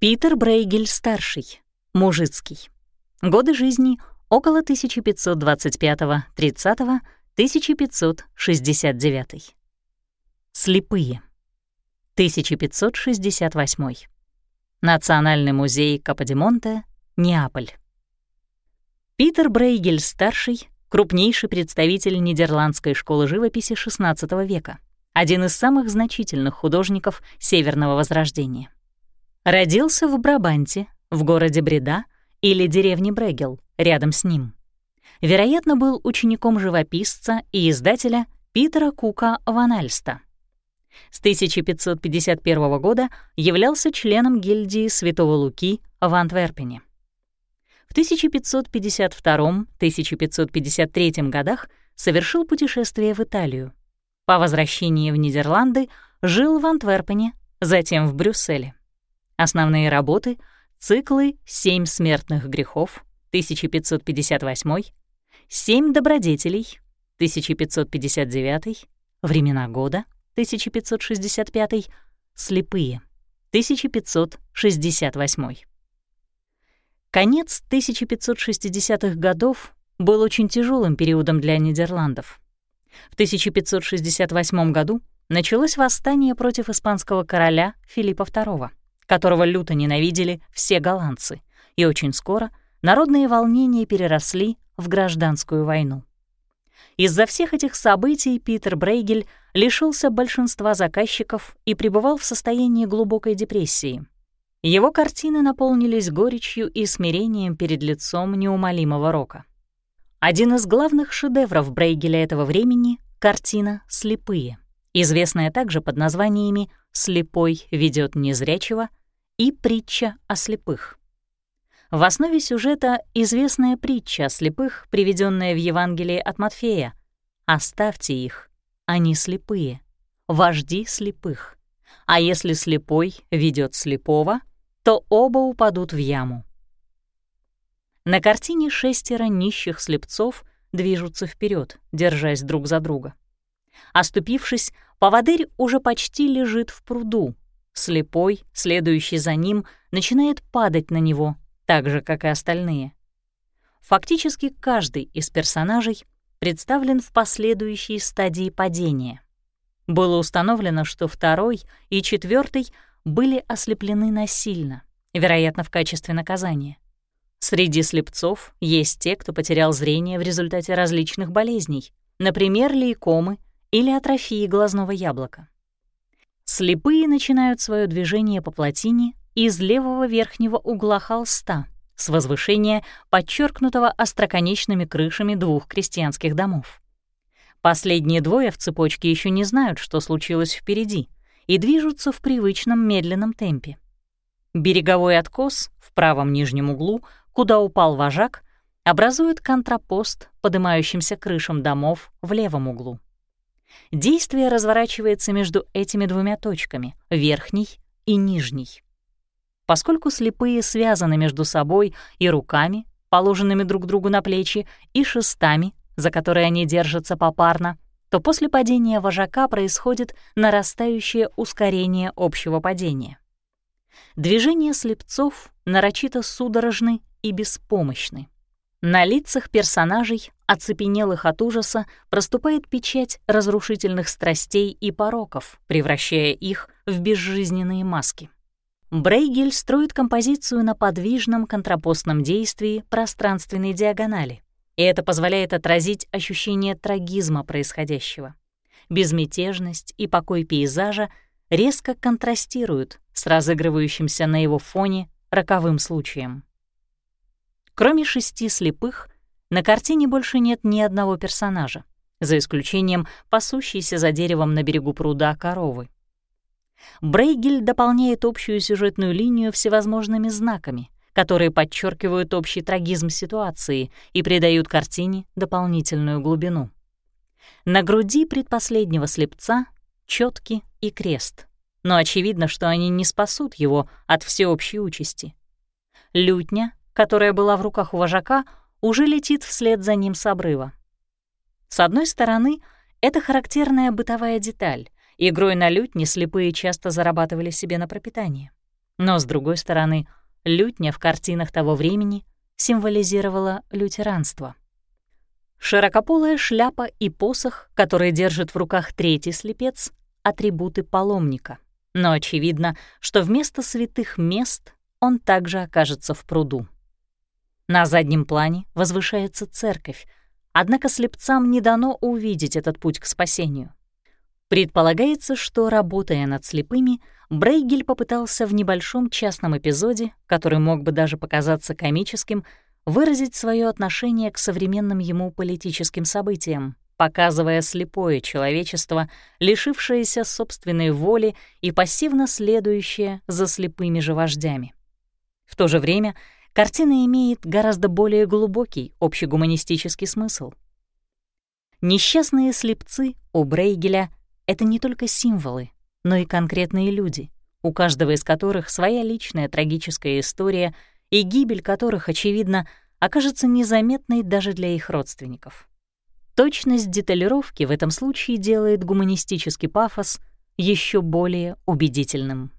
Питер Брейгель-старший, мужицкий. Годы жизни около 1525-30, 1569. Слепые. 1568. Национальный музей Каподимонте, Неаполь. Питер Брейгель-старший — крупнейший представитель нидерландской школы живописи XVI века, один из самых значительных художников Северного Возрождения. Родился в Брабанте, в городе Бреда или деревне Брегел, рядом с ним. Вероятно, был учеником живописца и издателя Питера Кука Ванальста. С 1551 года являлся членом гильдии Святого Луки в Антверпене. В 1552-1553 годах совершил путешествие в Италию. По возвращении в Нидерланды жил в Антверпене, затем в Брюсселе. Основные работы — циклы «Семь смертных грехов» 1558, «Семь добродетелей» 1559, «Времена года» 1565, «Слепые» 1568. Конец 1560-х годов был очень тяжелым периодом для Нидерландов. В 1568 году началось восстание против испанского короля Филиппа II, которого люто ненавидели все голландцы, и очень скоро народные волнения переросли в гражданскую войну. Из-за всех этих событий Питер Брейгель лишился большинства заказчиков и пребывал в состоянии глубокой депрессии — его картины наполнились горечью и смирением перед лицом неумолимого рока. Один из главных шедевров Брейгеля этого времени — картина «Слепые», известная также под названиями «Слепой ведет незрячего» и «Притча о слепых». В основе сюжета известная притча о слепых, приведенная в Евангелии от Матфея. «Оставьте их, они слепые, вожди слепых. А если слепой ведет слепого, то оба упадут в яму. На картине шестеро нищих слепцов движутся вперед, держась друг за друга. Оступившись, поводырь уже почти лежит в пруду. Слепой, следующий за ним, начинает падать на него, так же, как и остальные. Фактически каждый из персонажей представлен в последующей стадии падения. Было установлено, что второй и четвертый были ослеплены насильно, вероятно, в качестве наказания. Среди слепцов есть те, кто потерял зрение в результате различных болезней, например, лейкомы или атрофии глазного яблока. Слепые начинают свое движение по плотине из левого верхнего угла холста с возвышения, подчеркнутого остроконечными крышами двух крестьянских домов. Последние двое в цепочке еще не знают, что случилось впереди, и движутся в привычном медленном темпе. Береговой откос в правом нижнем углу, куда упал вожак, образует контрапост поднимающимся крышам домов в левом углу. Действие разворачивается между этими двумя точками, верхней и нижней. Поскольку слепые связаны между собой и руками, положенными друг другу на плечи, и шестами, за которые они держатся попарно, то после падения вожака происходит нарастающее ускорение общего падения. Движения слепцов нарочито судорожны и беспомощны. На лицах персонажей, оцепенелых от ужаса, проступает печать разрушительных страстей и пороков, превращая их в безжизненные маски. Брейгель строит композицию на подвижном контрапостном действии пространственной диагонали и это позволяет отразить ощущение трагизма происходящего. Безмятежность и покой пейзажа резко контрастируют с разыгрывающимся на его фоне роковым случаем. Кроме шести слепых, на картине больше нет ни одного персонажа, за исключением пасущейся за деревом на берегу пруда коровы. Брейгель дополняет общую сюжетную линию всевозможными знаками, которые подчеркивают общий трагизм ситуации и придают картине дополнительную глубину. На груди предпоследнего слепца четки и крест, но очевидно, что они не спасут его от всеобщей участи. Лютня, которая была в руках у вожака, уже летит вслед за ним с обрыва. С одной стороны, это характерная бытовая деталь. Игрой на лютне слепые часто зарабатывали себе на пропитание. Но, с другой стороны, лютня в картинах того времени символизировала лютеранство. Широкополая шляпа и посох, который держит в руках третий слепец — атрибуты паломника. Но очевидно, что вместо святых мест он также окажется в пруду. На заднем плане возвышается церковь, однако слепцам не дано увидеть этот путь к спасению. Предполагается, что, работая над слепыми, Брейгель попытался в небольшом частном эпизоде, который мог бы даже показаться комическим, выразить свое отношение к современным ему политическим событиям, показывая слепое человечество, лишившееся собственной воли и пассивно следующее за слепыми же вождями. В то же время картина имеет гораздо более глубокий общегуманистический смысл. Несчастные слепцы у Брейгеля — это не только символы, но и конкретные люди, у каждого из которых своя личная трагическая история и гибель которых, очевидно, окажется незаметной даже для их родственников. Точность деталировки в этом случае делает гуманистический пафос еще более убедительным.